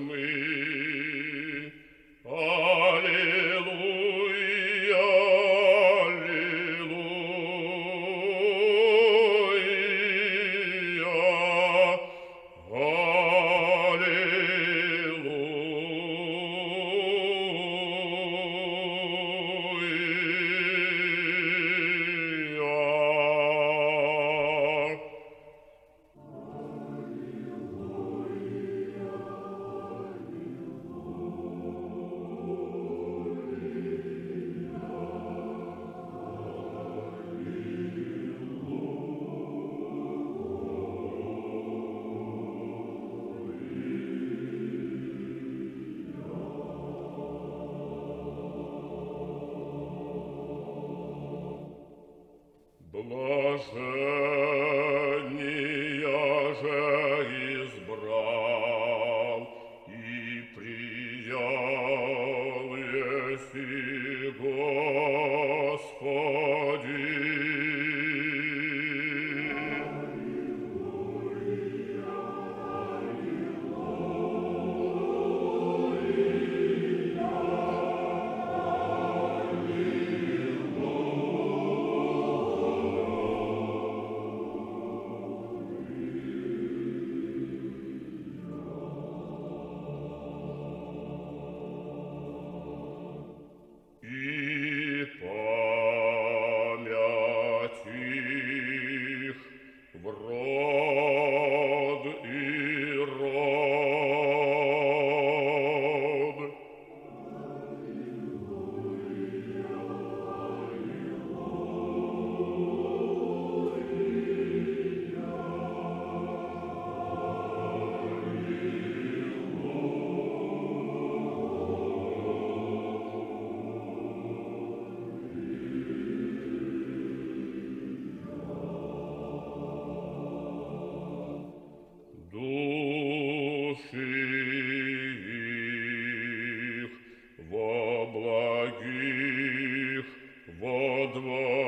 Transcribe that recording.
мы. Аллилуйя, was the dwór.